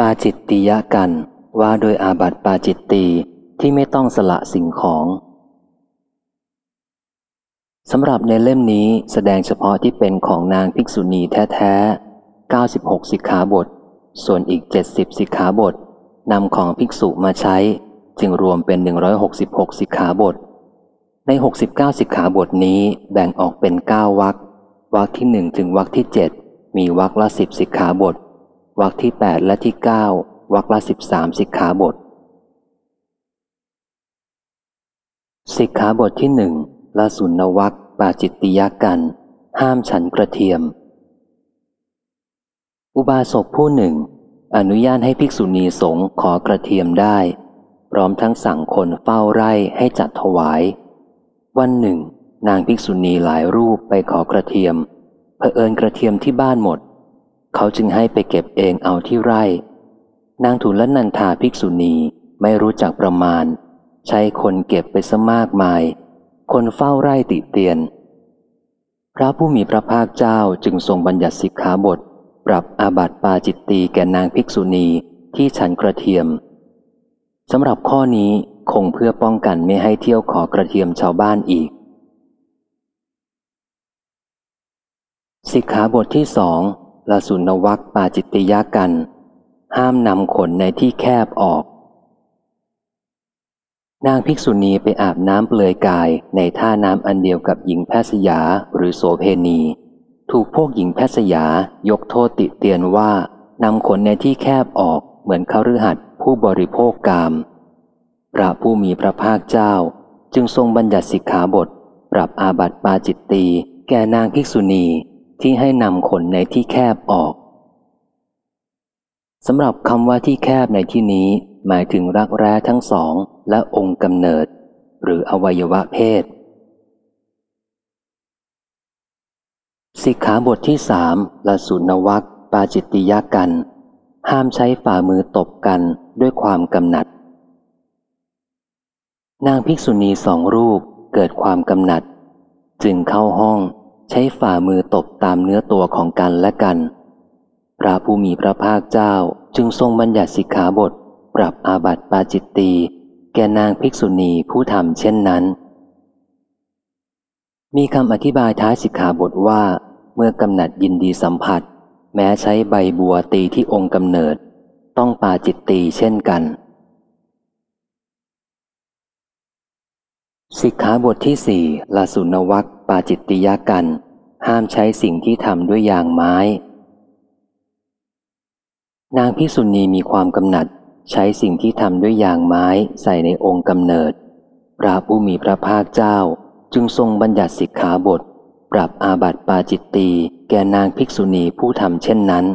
ปาจิตติยกันว่าโดยอาบัติปาจิตตีที่ไม่ต้องสละสิ่งของสำหรับในเล่มนี้แสดงเฉพาะที่เป็นของนางภิกษุณีแท้ๆ 96 สิกขาบท ส่วนอีก 70 สิกขาบทนำของภิกษุมาใช้ จึงรวมเป็น 166 สิกขาบท ใน 69 สิกขาบทนี้แบ่งออกเป็น 9วรรควรรคที่ 1 ถึงวรรคที่ 7 มีวรรคละ 10 สิกขาบท วรรคที่ 8 และที่ 9วรรคละ 13 สิกขาบท สิกขาบทที่หนึ่งละสุนวัคปาจิตติยกัน ห้ามฉันกระเทียม อุบาสกผู้หนึ่ง อนุญาตให้ภิกษุณีสงฆ์ขอกระเทียมได้ พร้อมทั้งสั่งคนเฝ้าไร่ให้จัดถวาย วันหนึ่ง นางภิกษุณีหลายรูปไปขอกระเทียมเผอิญกระเทียมที่บ้านหมด เขาจึงให้ไปเก็บเองเอาที่ไร่ นางทุลนันทาภิกษุณีไม่รู้จักประมาณ ใช้คนเก็บไปซะมากมาย คนเฝ้าไร่ติเตียน พระผู้มีพระภาคเจ้าจึงทรงบัญญัติสิกขาบท ปรับอาบัติปาจิตตีแก่นางภิกษุณีที่ฉันกระเทียมสำหรับข้อนี้คงเพื่อป้องกันไม่ให้เที่ยวขอกระเทียมชาวบ้านอีก สิกขาบทที่สอง ลาสุนวัคปาจิตติยากัน ห้ามนำขนในที่แคบออก นางภิกษุณีไปอาบน้ำเปลือยกายในท่าน้ำอันเดียวกับหญิงแพทย์ยาหรือโสเพณี ถูกพวกหญิงแพทย์ยายกโทษติเตียนว่านำขนในที่แคบออกเหมือนเขาฤหัสผู้บริโภคกาม พระผู้มีพระภาคเจ้า จึงทรงบัญญัติสิกขาบท ปรับอาบัติปาจิตตีแก่นางภิกษุณี ที่ให้นำขนในที่แคบออกสำหรับคำว่าที่แคบในที่นี้ หมายถึงรักแร้ทั้งสองและองค์กำเนิด หรืออวัยวะเพศ สิกขาบทที่สามละสุนวัคปาจิตติยากัน ห้ามใช้ฝ่ามือตบกันด้วยความกำหนัด นางภิกษุณีสองรูปเกิดความกำหนัด จึงเข้าห้อง ใช้ฝ่ามือตบตามเนื้อตัวของกันและกัน พระผู้มีพระภาคเจ้าจึงทรงบัญญัติสิกขาบท ปรับอาบัติปาจิตตีแก่นางภิกษุณีผู้ทำเช่นนั้น มีคำอธิบายท้ายสิกขาบทว่า เมื่อกำหนัดยินดีสัมผัส แม้ใช้ใบบัวตีที่องค์กำเนิด ต้องปาจิตตีเช่นกัน สิกขาบทที่สี่ลาสุนวัคปาจิตติยากัน ห้ามใช้สิ่งที่ทำด้วยยางไม้ นางพิสุณีมีความกำหนัด ใช้สิ่งที่ทำด้วยยางไม้ใส่ในองค์กำเนิด พระผู้มีพระภาคเจ้าจึงทรงบัญญัติสิกขาบท ปรับอาบัติปาจิตตีแก่นางภิกษุณีผู้ทำเช่นนั้น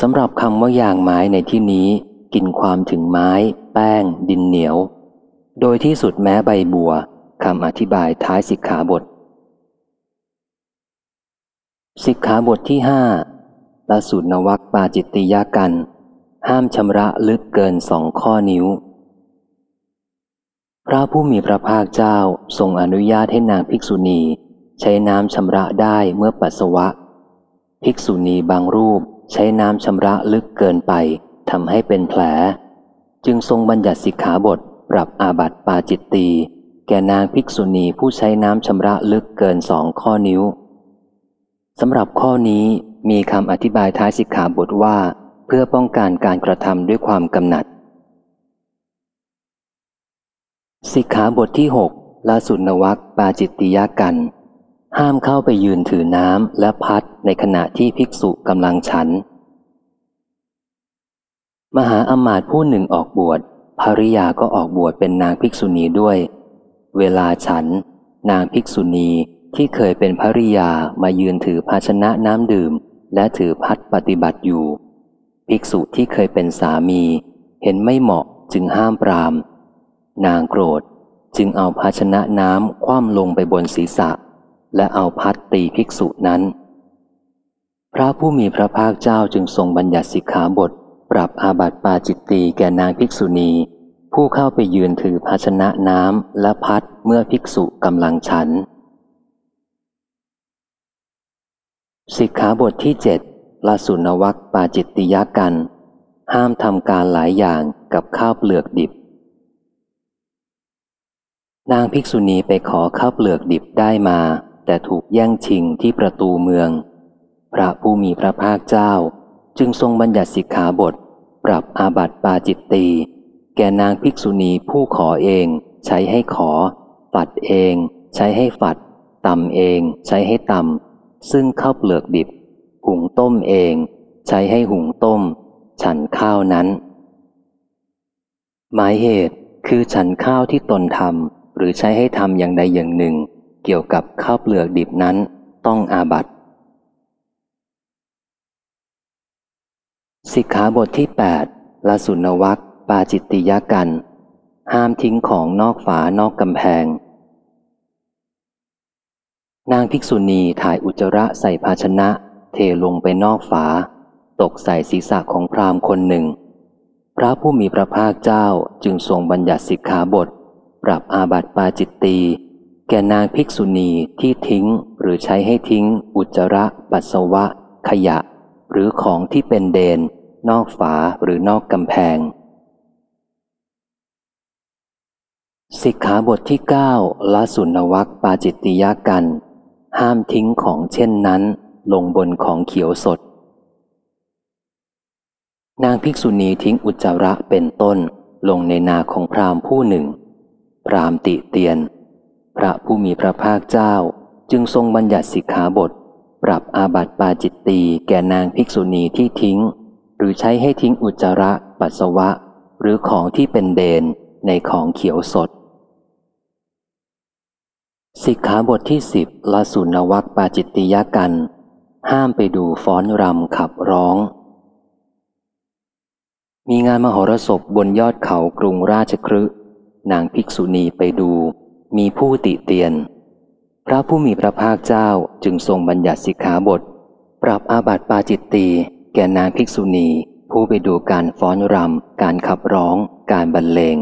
สำหรับคำว่ายางไม้ในที่นี้ กินความถึงไม้ แป้ง ดินเหนียว โดยที่สุดแม้ใบบัวคำอธิบายท้ายสิกขาบท สิกขาบทที่ห้าละสุนวัคปาจิตติยากัน ห้ามชำระลึกเกินสองข้อนิ้ว พระผู้มีพระภาคเจ้าทรงอนุญาตให้นางภิกษุณี ใช้น้ำชำระได้เมื่อปัสสาวะ ภิกษุณีบางรูปใช้น้ำชำระลึกเกินไปทำให้เป็นแผล จึงทรงบัญญัติสิกขาบท ปรับอาบัติปาจิตตีแก่นางภิกษุณีผู้ใช้น้ำชำระลึกเกินสองข้อนิ้วสำหรับข้อนี้มีคำอธิบายท้ายสิกขาบทว่า เพื่อป้องกันการกระทำด้วยความกำหนัด สิกขาบทที่หกลาสุนวัคปาจิตติยากัน ห้ามเข้าไปยืนถือน้ำและพัดในขณะที่ภิกษุกำลังฉัน มหาอมาตย์ผู้หนึ่งออกบวช ภริยาก็ออกบวชเป็นนางภิกษุณีด้วย เวลาฉัน นางภิกษุณีที่เคยเป็นภริยามายืนถือภาชนะน้ำดื่ม และถือพัดปฏิบัติอยู่ ภิกษุที่เคยเป็นสามี เห็นไม่เหมาะจึงห้ามปราม นางโกรธจึงเอาภาชนะน้ำคว่ำลงไปบนศีรษะ และเอาพัดตีภิกษุนั้น พระผู้มีพระภาคเจ้าจึงทรงบัญญัติสิกขาบท ปรับอาบัติปาจิตตีแก่นางภิกษุณี ผู้เข้าไปยืนถือภาชนะน้ำและพัดเมื่อภิกษุกำลังฉัน สิกขาบทที่เจ็ดลาสุนวักปาจิตติยกัน ห้ามทำการหลายอย่างกับข้าวเปลือกดิบ นางภิกษุณีไปขอข้าวเปลือกดิบได้มา แต่ถูกแย่งชิงที่ประตูเมือง พระผู้มีพระภาคเจ้าจึงทรงบัญญัติสิกขาบท ปรับอาบัติปาจิตตีแก่นางภิกษุณีผู้ขอเอง ใช้ให้ขอ ฝัดเอง ใช้ให้ฝัดตำเอง ใช้ให้ตำซึ่งข้าวเปลือกดิบ หุงต้มเอง ใช้ให้หุงต้ม ฉันข้าวนั้น หมายเหตุคือฉันข้าวที่ตนทำหรือใช้ให้ทำอย่างใดอย่างหนึ่ง เกี่ยวกับข้าวเปลือกดิบนั้น ต้องอาบัต สิกขาบทที่ 8ลาสุนวักปาจิตติยกัน ห้ามทิ้งของนอกฝานอกกำแพง นางภิกษุณีถ่ายอุจจาระใส่ภาชนะ เทลงไปนอกฝา ตกใส่ศีรษะของพราหมณ์คนหนึ่ง พระผู้มีพระภาคเจ้าจึงทรงบัญญัติสิกขาบท ปรับอาบัติปาจิตตีแก่นางภิกษุณีที่ทิ้งหรือใช้ให้ทิ้งอุจจาระ ปัสสาวะ ขยะ หรือของที่เป็นเดน นอกฝาหรือนอกกำแพง สิกขาบทที่ 9ละสุนวักปาจิตติยกัน ห้ามทิ้งของเช่นนั้น ลงบนของเขียวสด นางภิกษุณีทิ้งอุจจาระเป็นต้นลงในนาของพราหมณ์ผู้หนึ่ง พราหมณ์ติเตียน พระผู้มีพระภาคเจ้าจึงทรงบัญญัติสิกขาบท ปรับอาบัติปาจิตตีแก่นางภิกษุณีที่ทิ้ง หรือใช้ให้ทิ้งอุจจาระ ปัสสาวะ หรือของที่เป็นเดนในของเขียวสด สิกขาบทที่สิบลาสุนวักปาจิตติยกัน ห้ามไปดูฟ้อนรำขับร้อง มีงานมหรสพบนยอดเขากรุงราชครึนางภิกษุณีไปดู มีผู้ติเตียน พระผู้มีพระภาคเจ้าจึงทรงบัญญัติสิกขาบท ปรับอาบัติปาจิตตีแก่นางภิกษุณี ผู้ไปดูการฟ้อนรำการขับร้อง การบรรเลง